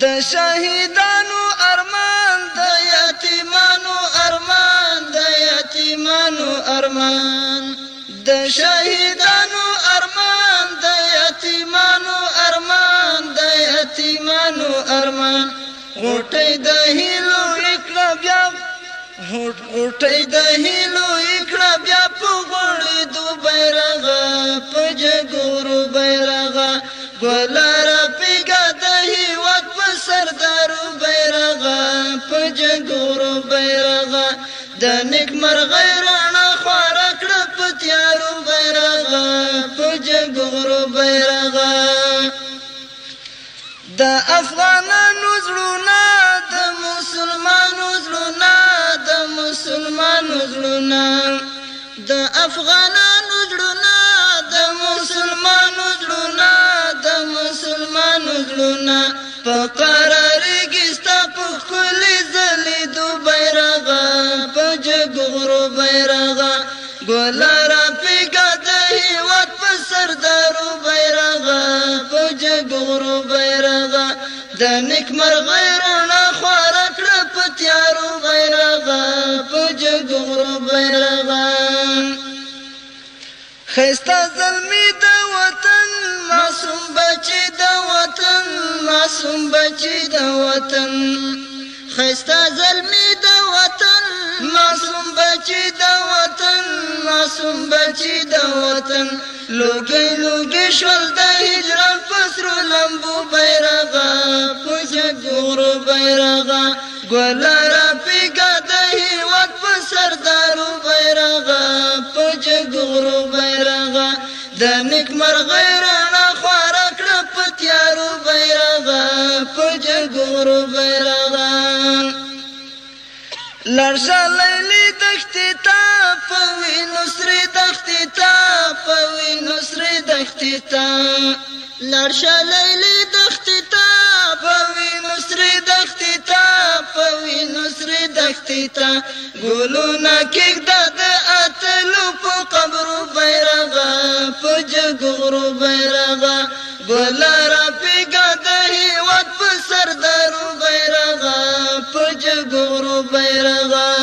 د شهیدانو ارمان د یتیمانو ارمان د یتیمانو ارمان د شهیدانو ارمان د یتیمانو ارمان د یتیمانو ارمان غټي د هیلو وکړه بیا غټي د هیلو وکړه بیا په غړې دو بیرغ په جګورو بیرغ ګل د نیک مر غیرانا خوار کړه پتیارو بیرغا پجنګ غرو بیرغا د افغانانو زړونه د مسلمانانو زړونه د مسلمانانو زړونه د افغانانو زړونه د مسلمانانو زړونه د مسلمانانو زړونه فقره ګل را پیګه د هیواد په سردارو بیرغه په جګورو بیرغه د نیک مرغه رونه خور کړ په تیارو بیرغه په جګورو بیرغه خستا زلمی د وطن معصوم بچی د وطن معصوم بچی د وطن خستا زلمی چې د وطن لوګي لوګي شول د هجران فسر لمبو بیرغا پوجا ګور بیرغا ګل را پیګا د هیواد په سردارو بیرغا پوجا ګور بیرغا د نیک مر غیر نه خور کړ په تیارو بیرغا پوجا ګور بیرغا لرشا لیلی دختی تا پوی نصری دختی تا پوی نصری دختی تا لرشا لیلی دختی تا پوی نصری دختی تا پوی نصری دختی تا گلو نا کیک داد اتلو په قبرو ورو بیرغا